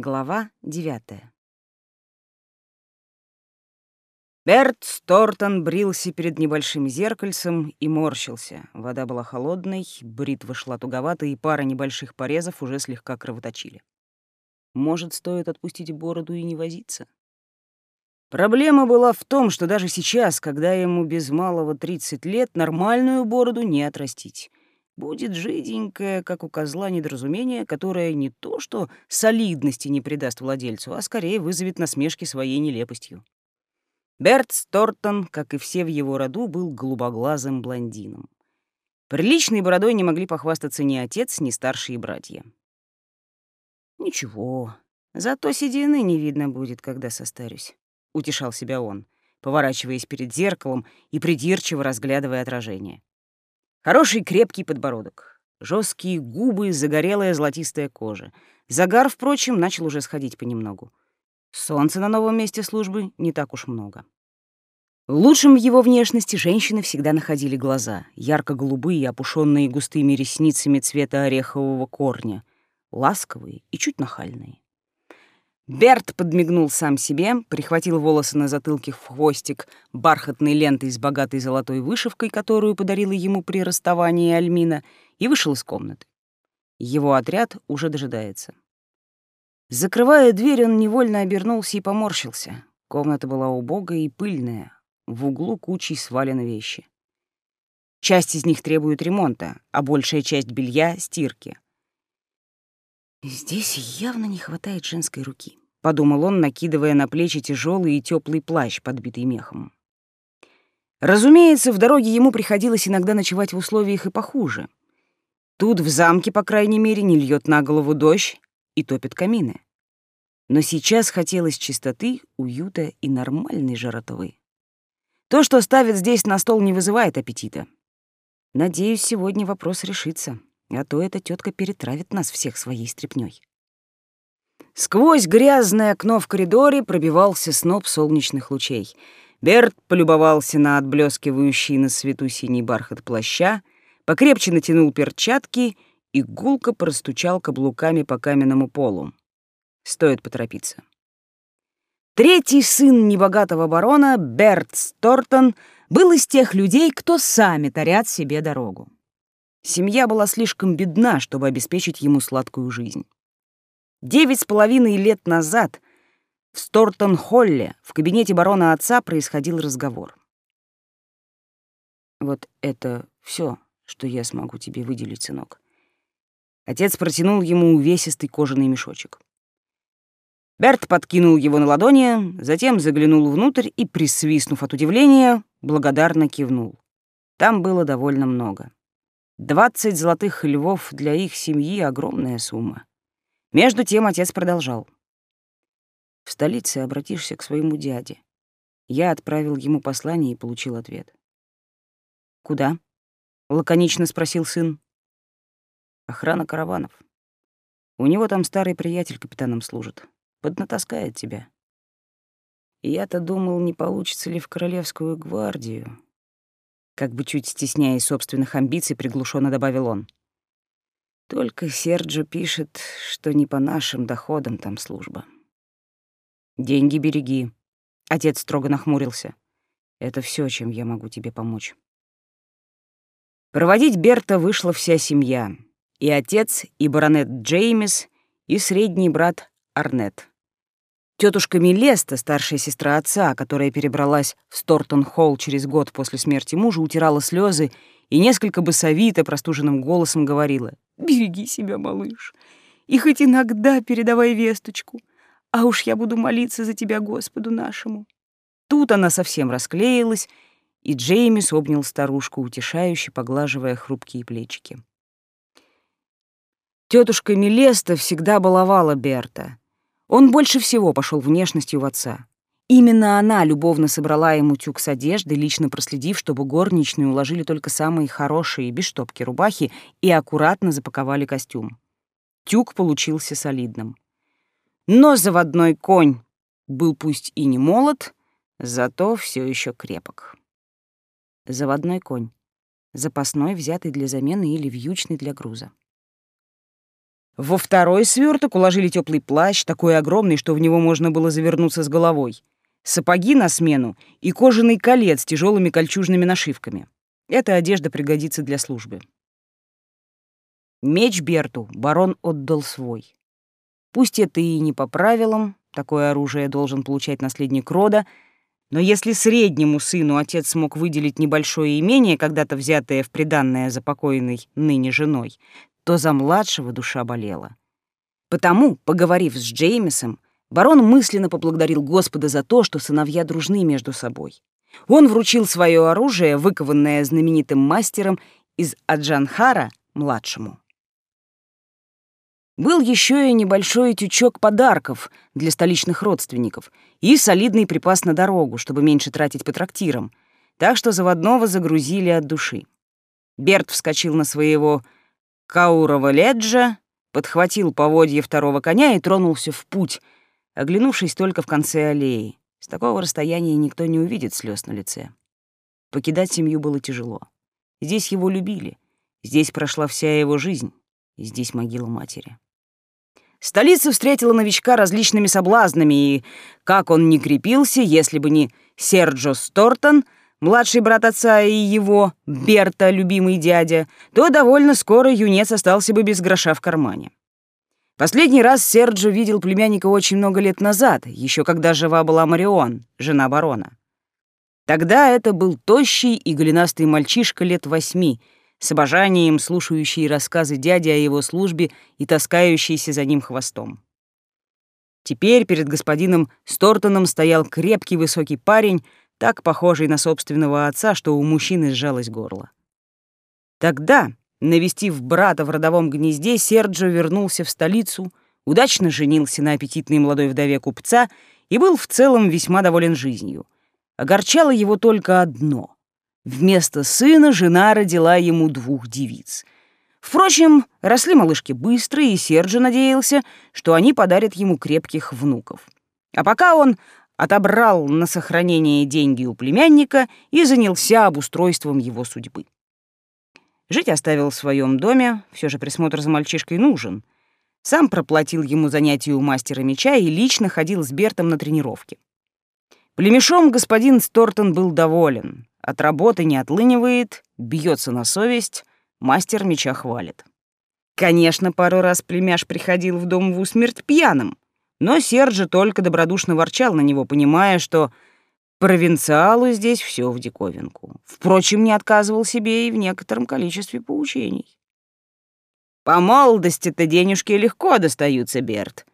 Глава девятая. Берт Стортон брился перед небольшим зеркальцем и морщился. Вода была холодной, бритва шла туговато, и пара небольших порезов уже слегка кровоточили. Может, стоит отпустить бороду и не возиться? Проблема была в том, что даже сейчас, когда ему без малого 30 лет, нормальную бороду не отрастить будет жиденькое, как у козла, недоразумение, которое не то что солидности не придаст владельцу, а скорее вызовет насмешки своей нелепостью. Берт Стортон, как и все в его роду, был голубоглазым блондином. Приличной бородой не могли похвастаться ни отец, ни старшие братья. «Ничего, зато седины не видно будет, когда состарюсь», — утешал себя он, поворачиваясь перед зеркалом и придирчиво разглядывая отражение. Хороший крепкий подбородок, жесткие губы, загорелая золотистая кожа. Загар, впрочем, начал уже сходить понемногу. Солнца на новом месте службы не так уж много. Лучшим в его внешности женщины всегда находили глаза, ярко-голубые, опушенные густыми ресницами цвета орехового корня, ласковые и чуть нахальные. Берт подмигнул сам себе, прихватил волосы на затылке в хвостик бархатной лентой с богатой золотой вышивкой, которую подарила ему при расставании Альмина, и вышел из комнаты. Его отряд уже дожидается. Закрывая дверь, он невольно обернулся и поморщился. Комната была убогая и пыльная, в углу кучей свалены вещи. Часть из них требует ремонта, а большая часть белья — стирки. Здесь явно не хватает женской руки, подумал он, накидывая на плечи тяжелый и теплый плащ, подбитый мехом. Разумеется, в дороге ему приходилось иногда ночевать в условиях и похуже. Тут в замке, по крайней мере, не льет на голову дождь и топит камины. Но сейчас хотелось чистоты, уюта и нормальной жаротовы. То, что ставят здесь на стол, не вызывает аппетита. Надеюсь, сегодня вопрос решится а то эта тетка перетравит нас всех своей стряпнёй. Сквозь грязное окно в коридоре пробивался сноп солнечных лучей. Берт полюбовался на отблескивающий на свету синий бархат плаща, покрепче натянул перчатки и гулко простучал каблуками по каменному полу. Стоит поторопиться. Третий сын небогатого барона, Берт Стортон, был из тех людей, кто сами тарят себе дорогу. Семья была слишком бедна, чтобы обеспечить ему сладкую жизнь. Девять с половиной лет назад в Стортон-Холле в кабинете барона отца происходил разговор. «Вот это все, что я смогу тебе выделить, сынок». Отец протянул ему увесистый кожаный мешочек. Берт подкинул его на ладони, затем заглянул внутрь и, присвистнув от удивления, благодарно кивнул. Там было довольно много. Двадцать золотых львов для их семьи — огромная сумма. Между тем отец продолжал. «В столице обратишься к своему дяде. Я отправил ему послание и получил ответ». «Куда?» — лаконично спросил сын. «Охрана караванов. У него там старый приятель капитаном служит. Поднатаскает тебя». Я-то думал, не получится ли в Королевскую гвардию, как бы чуть стесняясь собственных амбиций, приглушенно добавил он. Только Серджо пишет, что не по нашим доходам там служба. Деньги береги. Отец строго нахмурился. Это все, чем я могу тебе помочь. Проводить Берта вышла вся семья. И отец, и баронет Джеймис, и средний брат Арнет. Тетушка Милеста, старшая сестра отца, которая перебралась в Стортон-Холл через год после смерти мужа, утирала слезы и несколько басовито простуженным голосом говорила «Береги себя, малыш, и хоть иногда передавай весточку, а уж я буду молиться за тебя Господу нашему». Тут она совсем расклеилась, и Джеймис обнял старушку, утешающе поглаживая хрупкие плечики. Тетушка Милеста всегда баловала Берта — он больше всего пошел внешностью в отца. Именно она любовно собрала ему тюк с одеждой, лично проследив, чтобы горничные уложили только самые хорошие, без штопки рубахи и аккуратно запаковали костюм. Тюк получился солидным. Но заводной конь был пусть и не молод, зато все еще крепок. Заводной конь. Запасной, взятый для замены или вьючный для груза. Во второй сверток уложили теплый плащ, такой огромный, что в него можно было завернуться с головой, сапоги на смену и кожаный колец с тяжелыми кольчужными нашивками. Эта одежда пригодится для службы. Меч Берту барон отдал свой. Пусть это и не по правилам, такое оружие должен получать наследник рода, но если среднему сыну отец смог выделить небольшое имение, когда-то взятое в приданное за покойной ныне женой, то за младшего душа болела. Потому, поговорив с Джеймисом, барон мысленно поблагодарил Господа за то, что сыновья дружны между собой. Он вручил свое оружие, выкованное знаменитым мастером из Аджанхара, младшему. Был еще и небольшой тючок подарков для столичных родственников и солидный припас на дорогу, чтобы меньше тратить по трактирам, так что заводного загрузили от души. Берт вскочил на своего Каурова Леджа, подхватил поводье второго коня и тронулся в путь, оглянувшись только в конце аллеи. С такого расстояния никто не увидит слез на лице. Покидать семью было тяжело. Здесь его любили, здесь прошла вся его жизнь, и здесь могила матери. Столица встретила новичка различными соблазнами, и как он не крепился, если бы не Серджо Стортон — младший брат отца и его, Берта, любимый дядя, то довольно скоро юнец остался бы без гроша в кармане. Последний раз Серджо видел племянника очень много лет назад, еще когда жива была Марион, жена барона. Тогда это был тощий и голенастый мальчишка лет восьми, с обожанием слушающий рассказы дяди о его службе и таскающийся за ним хвостом. Теперь перед господином Стортоном стоял крепкий высокий парень так похожий на собственного отца, что у мужчины сжалось горло. Тогда, навестив брата в родовом гнезде, Серджо вернулся в столицу, удачно женился на аппетитной молодой вдове купца и был в целом весьма доволен жизнью. Огорчало его только одно. Вместо сына жена родила ему двух девиц. Впрочем, росли малышки быстро, и Серджо надеялся, что они подарят ему крепких внуков. А пока он отобрал на сохранение деньги у племянника и занялся обустройством его судьбы. Жить оставил в своем доме, все же присмотр за мальчишкой нужен. Сам проплатил ему занятия у мастера меча и лично ходил с Бертом на тренировки. Племешом господин Стортон был доволен. От работы не отлынивает, бьется на совесть, мастер меча хвалит. Конечно, пару раз племяш приходил в дом в усмерть пьяным — но Серджи только добродушно ворчал на него, понимая, что провинциалу здесь все в диковинку. Впрочем, не отказывал себе и в некотором количестве поучений. «По молодости-то денежки легко достаются, Берт.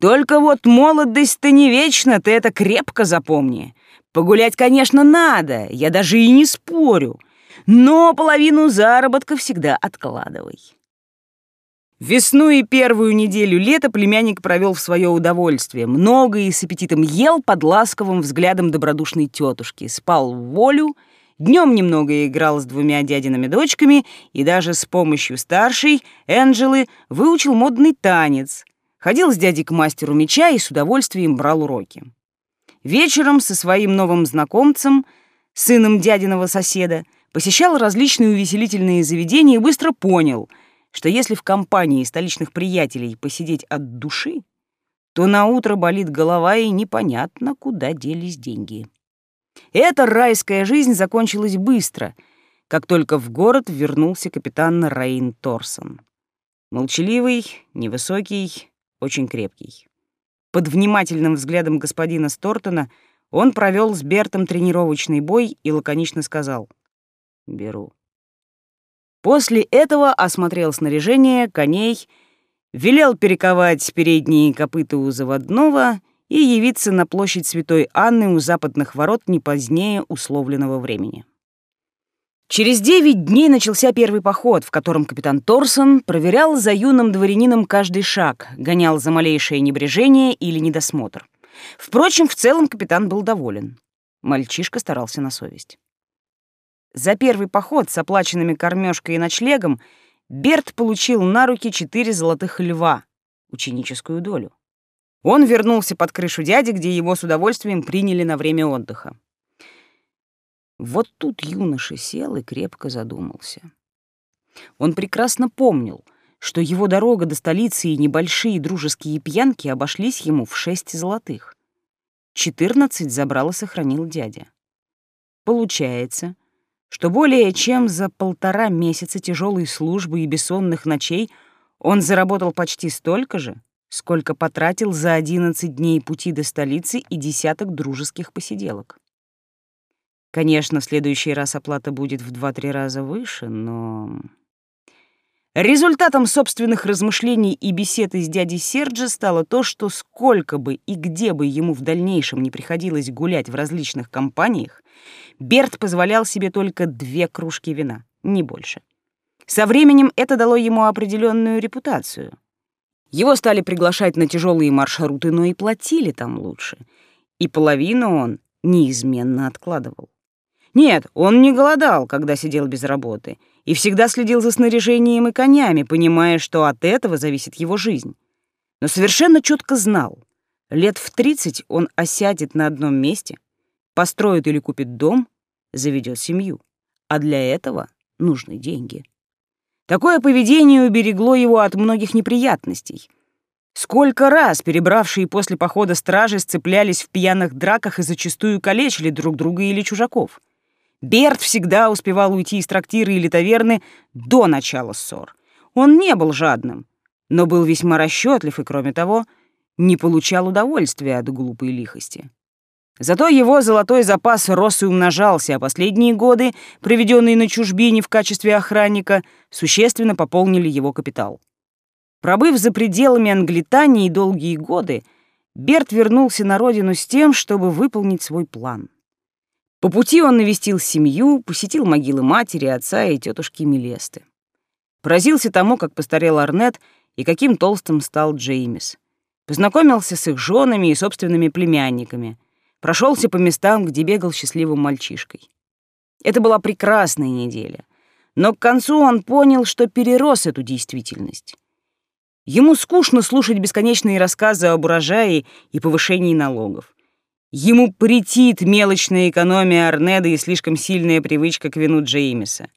Только вот молодость-то не вечна, ты это крепко запомни. Погулять, конечно, надо, я даже и не спорю, но половину заработка всегда откладывай». Весну и первую неделю лета племянник провел в свое удовольствие. Много и с аппетитом ел под ласковым взглядом добродушной тетушки, спал в волю, днем немного играл с двумя дядиными дочками и даже с помощью старшей, Энджелы, выучил модный танец. Ходил с дядей к мастеру меча и с удовольствием брал уроки. Вечером со своим новым знакомцем, сыном дядиного соседа, посещал различные увеселительные заведения и быстро понял — что если в компании столичных приятелей посидеть от души, то на утро болит голова и непонятно, куда делись деньги. Эта райская жизнь закончилась быстро, как только в город вернулся капитан Рейн Торсон. Молчаливый, невысокий, очень крепкий. Под внимательным взглядом господина Стортона он провел с Бертом тренировочный бой и лаконично сказал «Беру». После этого осмотрел снаряжение, коней, велел перековать передние копыта у заводного и явиться на площадь Святой Анны у западных ворот не позднее условленного времени. Через девять дней начался первый поход, в котором капитан Торсон проверял за юным дворянином каждый шаг, гонял за малейшее небрежение или недосмотр. Впрочем, в целом капитан был доволен. Мальчишка старался на совесть. За первый поход с оплаченными кормежкой и ночлегом Берт получил на руки четыре золотых льва, ученическую долю. Он вернулся под крышу дяди, где его с удовольствием приняли на время отдыха. Вот тут юноша сел и крепко задумался. Он прекрасно помнил, что его дорога до столицы и небольшие дружеские пьянки обошлись ему в шесть золотых. Четырнадцать забрал и сохранил дядя. Получается, что более чем за полтора месяца тяжелой службы и бессонных ночей он заработал почти столько же, сколько потратил за одиннадцать дней пути до столицы и десяток дружеских посиделок. Конечно, в следующий раз оплата будет в два-три раза выше, но... Результатом собственных размышлений и беседы с дядей Серджи стало то, что сколько бы и где бы ему в дальнейшем не приходилось гулять в различных компаниях, Берт позволял себе только две кружки вина, не больше. Со временем это дало ему определенную репутацию. Его стали приглашать на тяжелые маршруты, но и платили там лучше. И половину он неизменно откладывал. Нет, он не голодал, когда сидел без работы, и всегда следил за снаряжением и конями, понимая, что от этого зависит его жизнь. Но совершенно четко знал, лет в 30 он осядет на одном месте, построит или купит дом, заведет семью, а для этого нужны деньги. Такое поведение уберегло его от многих неприятностей. Сколько раз перебравшие после похода стражи сцеплялись в пьяных драках и зачастую калечили друг друга или чужаков. Берт всегда успевал уйти из трактира или таверны до начала ссор. Он не был жадным, но был весьма расчетлив и, кроме того, не получал удовольствия от глупой лихости. Зато его золотой запас рос и умножался, а последние годы, проведенные на чужбине в качестве охранника, существенно пополнили его капитал. Пробыв за пределами Англитании долгие годы, Берт вернулся на родину с тем, чтобы выполнить свой план — по пути он навестил семью, посетил могилы матери, отца и тетушки Мелесты. Поразился тому, как постарел Арнет и каким толстым стал Джеймис. Познакомился с их женами и собственными племянниками. Прошелся по местам, где бегал счастливым мальчишкой. Это была прекрасная неделя. Но к концу он понял, что перерос эту действительность. Ему скучно слушать бесконечные рассказы об урожае и повышении налогов. Ему претит мелочная экономия Арнеда и слишком сильная привычка к вину Джеймиса.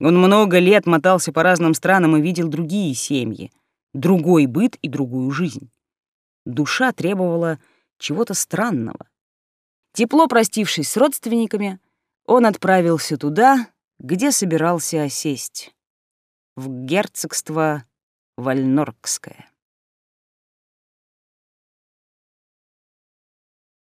Он много лет мотался по разным странам и видел другие семьи, другой быт и другую жизнь. Душа требовала чего-то странного. Тепло простившись с родственниками, он отправился туда, где собирался осесть, в герцогство Вальноркское.